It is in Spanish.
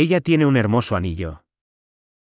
Ella tiene un hermoso anillo.